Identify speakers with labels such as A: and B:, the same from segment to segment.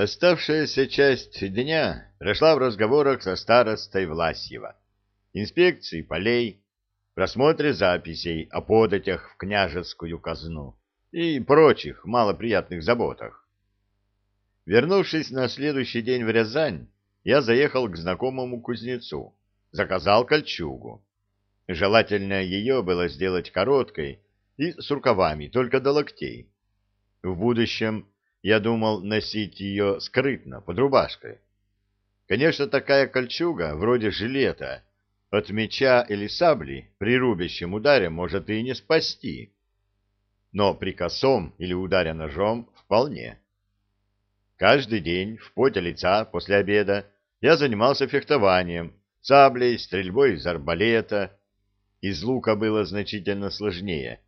A: Оставшаяся часть дня прошла в разговорах со старостой Власьева, инспекции полей, просмотре записей о податях в княжескую казну и прочих малоприятных заботах. Вернувшись на следующий день в Рязань, я заехал к знакомому кузнецу, заказал кольчугу. Желательно ее было сделать короткой и с рукавами только до локтей. В будущем я думал носить ее скрытно, под рубашкой. Конечно, такая кольчуга, вроде жилета, от меча или сабли при рубящем ударе может и не спасти. Но при косом или ударе ножом вполне. Каждый день в поте лица после обеда я занимался фехтованием, саблей, стрельбой из арбалета. Из лука было значительно сложнее.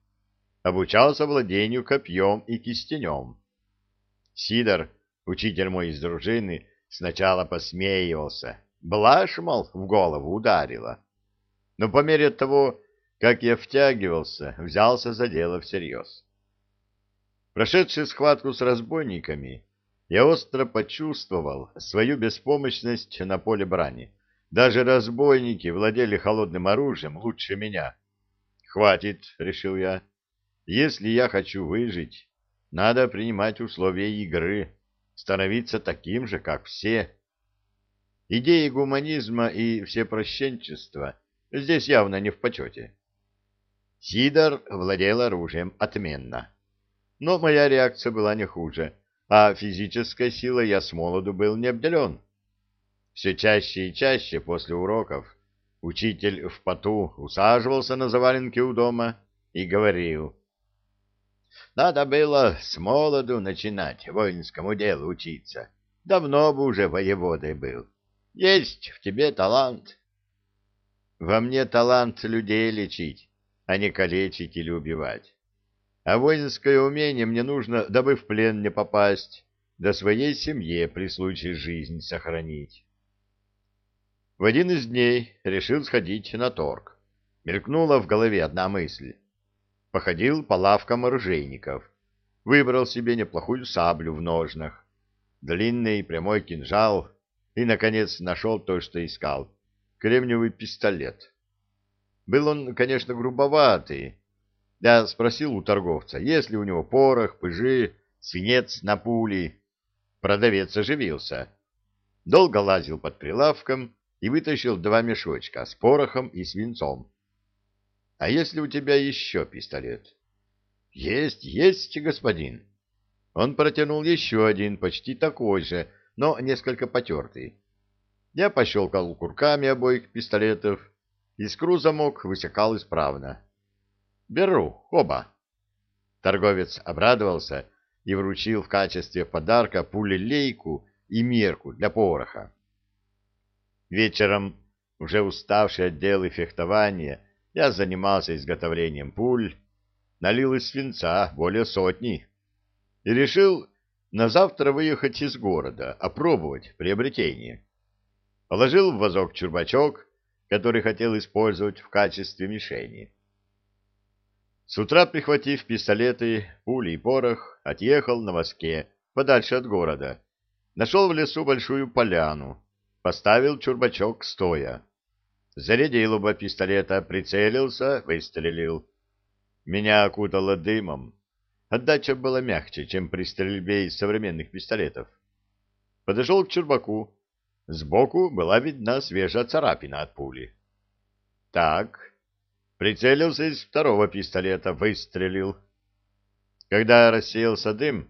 A: Обучался владению копьем и кистенем. Сидор, учитель мой из дружины, сначала посмеивался. Блажь, мол, в голову ударила. Но по мере того, как я втягивался, взялся за дело всерьез. Прошедший схватку с разбойниками, я остро почувствовал свою беспомощность на поле брани. Даже разбойники владели холодным оружием лучше меня. «Хватит», — решил я. «Если я хочу выжить, надо принимать условия игры, становиться таким же, как все. Идеи гуманизма и всепрощенчества здесь явно не в почете. Сидор владел оружием отменно. Но моя реакция была не хуже, а физической силой я с молоду был не обделен. Все чаще и чаще после уроков учитель в поту усаживался на заваленке у дома и говорил — надо было с молоду начинать воинскому делу учиться. Давно бы уже воеводой был. Есть в тебе талант. Во мне талант людей лечить, а не калечить или убивать. А воинское умение мне нужно, дабы в плен не попасть, да своей семье при случае жизнь сохранить. В один из дней решил сходить на торг. Мелькнула в голове одна мысль походил по лавкам оружейников, выбрал себе неплохую саблю в ножнах, длинный прямой кинжал и, наконец, нашел то, что искал — кремниевый пистолет. Был он, конечно, грубоватый. Я спросил у торговца, есть ли у него порох, пыжи, свинец на пули. Продавец оживился. Долго лазил под прилавком и вытащил два мешочка с порохом и свинцом. А если у тебя еще пистолет? Есть, есть, господин. Он протянул еще один, почти такой же, но несколько потертый. Я пощелкал курками обоих пистолетов. Искру замок высекал исправно. Беру, оба. Торговец обрадовался и вручил в качестве подарка пулелейку и мерку для пороха. Вечером, уже уставший от дел и фехтования, я занимался изготовлением пуль, налил из свинца более сотни и решил на завтра выехать из города, опробовать приобретение. Положил в вазок чурбачок, который хотел использовать в качестве мишени. С утра, прихватив пистолеты, пули и порох, отъехал на воске, подальше от города. Нашел в лесу большую поляну, поставил чурбачок стоя зарядил оба пистолета, прицелился, выстрелил. Меня окутало дымом. Отдача была мягче, чем при стрельбе из современных пистолетов. Подошел к чурбаку. Сбоку была видна свежая царапина от пули. Так, прицелился из второго пистолета, выстрелил. Когда рассеялся дым,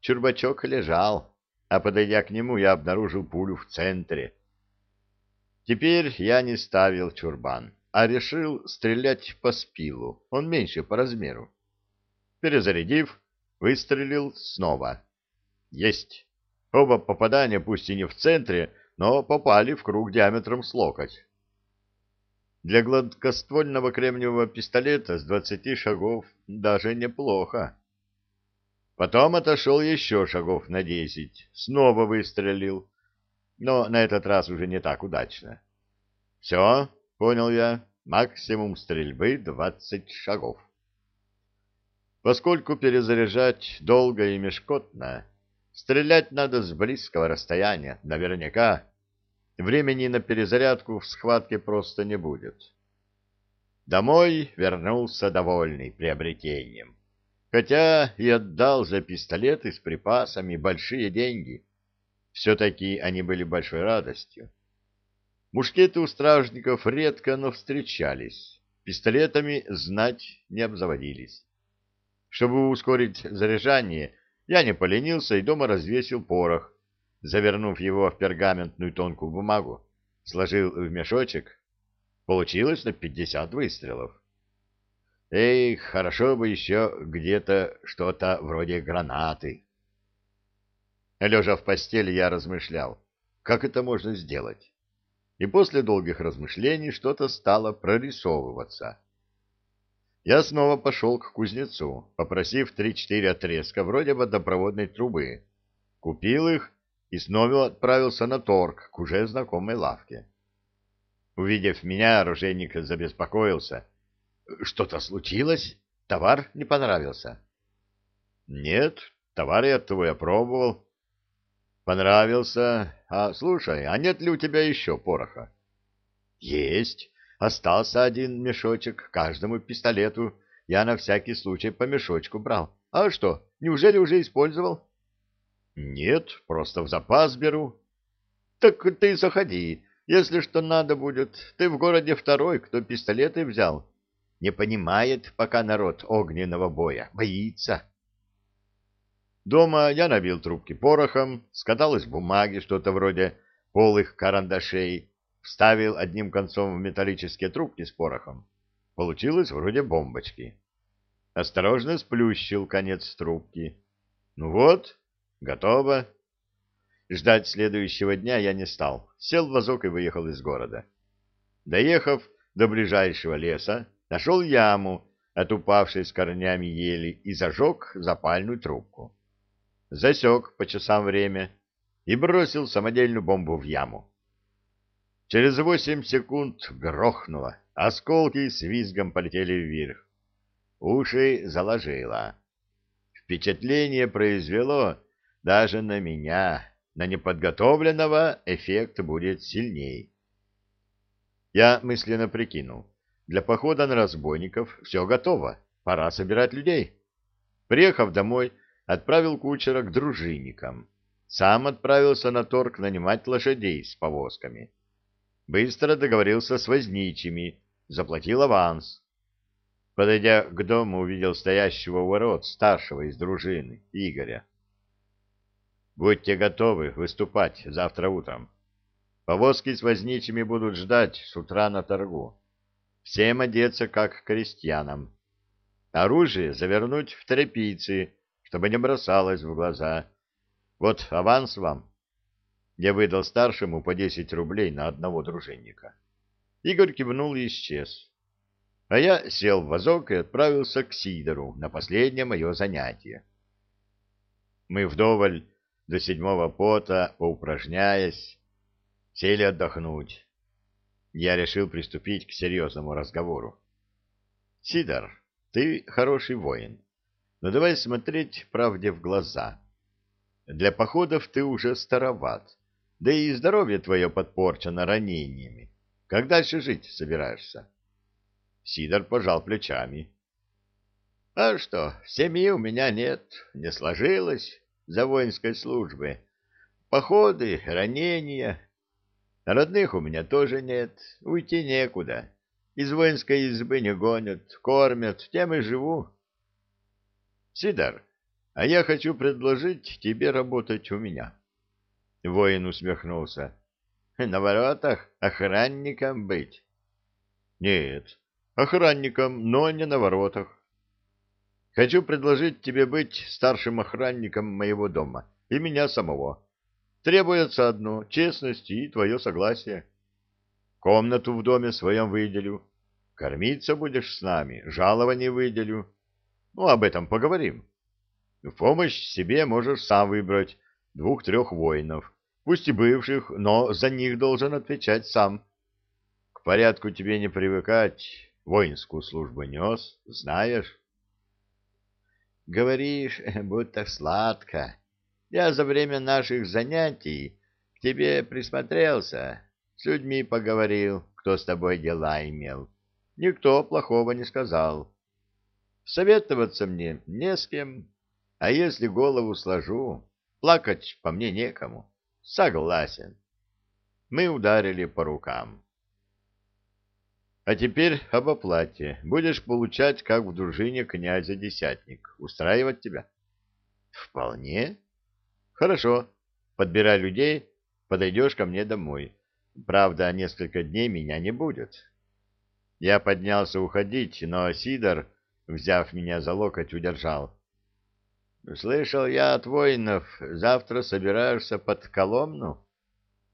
A: чурбачок лежал, а, подойдя к нему, я обнаружил пулю в центре — Теперь я не ставил чурбан, а решил стрелять по спилу, он меньше по размеру. Перезарядив, выстрелил снова. Есть. Оба попадания, пусть и не в центре, но попали в круг диаметром с локоть. Для гладкоствольного кремниевого пистолета с двадцати шагов даже неплохо. Потом отошел еще шагов на десять, снова выстрелил но на этот раз уже не так удачно. «Все», — понял я, — «максимум стрельбы двадцать шагов». Поскольку перезаряжать долго и мешкотно, Стрелять надо с близкого расстояния, наверняка. Времени на перезарядку в схватке просто не будет. Домой вернулся довольный приобретением. Хотя и отдал за пистолеты с припасами большие деньги. Все-таки они были большой радостью. Мушкеты у стражников редко, но встречались. Пистолетами знать не обзаводились. Чтобы ускорить заряжание, я не поленился и дома развесил порох, завернув его в пергаментную тонкую бумагу, сложил в мешочек. Получилось на пятьдесят выстрелов. Эй, хорошо бы еще где-то что-то вроде гранаты. Лежа в постели, я размышлял, как это можно сделать. И после долгих размышлений что-то стало прорисовываться. Я снова пошел к кузнецу, попросив три-четыре отрезка вроде водопроводной трубы. Купил их и снова отправился на торг к уже знакомой лавке. Увидев меня, оружейник забеспокоился. «Что-то случилось? Товар не понравился?» «Нет, товар я твой опробовал. Понравился. А слушай, а нет ли у тебя еще пороха? Есть. Остался один мешочек каждому пистолету. Я на всякий случай по мешочку брал. А что, неужели уже использовал? Нет, просто в запас беру. Так ты заходи. Если что надо будет, ты в городе второй, кто пистолеты взял. Не понимает пока народ огненного боя, боится. Дома я набил трубки порохом, скатал из бумаги что-то вроде полых карандашей, вставил одним концом в металлические трубки с порохом. Получилось вроде бомбочки. Осторожно сплющил конец трубки. Ну вот, готово. Ждать следующего дня я не стал. Сел в вазок и выехал из города. Доехав до ближайшего леса, нашел яму от упавшей с корнями ели и зажег запальную трубку засек по часам время и бросил самодельную бомбу в яму. Через восемь секунд грохнуло, осколки с визгом полетели вверх. Уши заложило. Впечатление произвело даже на меня, на неподготовленного эффект будет сильней. Я мысленно прикинул. Для похода на разбойников все готово, пора собирать людей. Приехав домой, отправил кучера к дружинникам. Сам отправился на торг нанимать лошадей с повозками. Быстро договорился с возничими, заплатил аванс. Подойдя к дому, увидел стоящего у ворот старшего из дружины, Игоря. «Будьте готовы выступать завтра утром. Повозки с возничими будут ждать с утра на торгу. Всем одеться, как крестьянам. Оружие завернуть в тряпицы, чтобы не бросалось в глаза. Вот аванс вам. Я выдал старшему по десять рублей на одного дружинника. Игорь кивнул и исчез. А я сел в вазок и отправился к Сидору на последнее мое занятие. Мы вдоволь до седьмого пота, поупражняясь, сели отдохнуть. Я решил приступить к серьезному разговору. — Сидор, ты хороший воин. Но давай смотреть правде в глаза. Для походов ты уже староват, да и здоровье твое подпорчено ранениями. Как дальше жить собираешься? Сидор пожал плечами. — А что, семьи у меня нет, не сложилось за воинской службы. Походы, ранения. Родных у меня тоже нет, уйти некуда. Из воинской избы не гонят, кормят, тем и живу. Сидор, а я хочу предложить тебе работать у меня. Воин усмехнулся. На воротах охранником быть? Нет, охранником, но не на воротах. Хочу предложить тебе быть старшим охранником моего дома и меня самого. Требуется одно — честность и твое согласие. Комнату в доме своем выделю. Кормиться будешь с нами, жалование выделю. Ну, об этом поговорим. В помощь себе можешь сам выбрать двух-трех воинов, пусть и бывших, но за них должен отвечать сам. К порядку тебе не привыкать, воинскую службу нес, знаешь. Говоришь, будто сладко. Я за время наших занятий к тебе присмотрелся, с людьми поговорил, кто с тобой дела имел. Никто плохого не сказал. Советоваться мне не с кем, а если голову сложу, плакать по мне некому. Согласен. Мы ударили по рукам. А теперь об оплате. Будешь получать, как в дружине князя Десятник. Устраивать тебя? Вполне. Хорошо. Подбирай людей, подойдешь ко мне домой. Правда, несколько дней меня не будет. Я поднялся уходить, но Сидор, взяв меня за локоть, удержал. Слышал я от воинов, завтра собираешься под Коломну?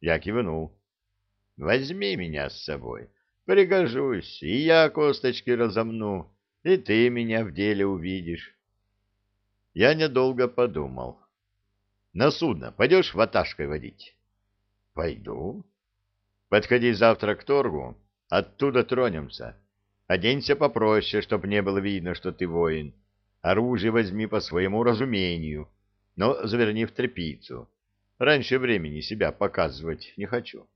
A: Я кивнул. Возьми меня с собой. Пригожусь, и я косточки разомну, и ты меня в деле увидишь. Я недолго подумал. На судно пойдешь ваташкой водить? Пойду. Подходи завтра к торгу, оттуда тронемся. Оденься попроще, чтоб не было видно, что ты воин. Оружие возьми по своему разумению, но заверни в тряпицу. Раньше времени себя показывать не хочу.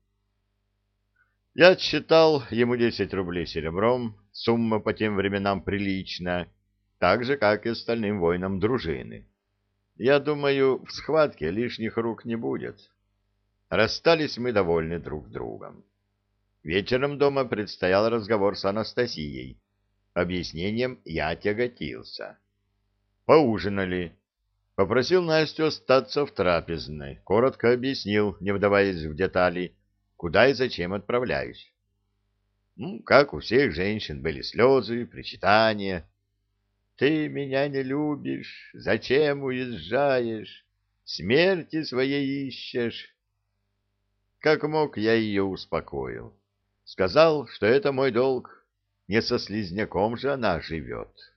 A: Я отсчитал ему десять рублей серебром, сумма по тем временам приличная, так же, как и остальным воинам дружины. Я думаю, в схватке лишних рук не будет. Расстались мы довольны друг другом. Вечером дома предстоял разговор с Анастасией. Объяснением я тяготился. Поужинали. Попросил Настю остаться в трапезной. Коротко объяснил, не вдаваясь в детали, куда и зачем отправляюсь. Ну, как у всех женщин были слезы, причитания. «Ты меня не любишь, зачем уезжаешь? Смерти своей ищешь?» Как мог, я ее успокоил. Сказал, что это мой долг, не со слизняком же она живет.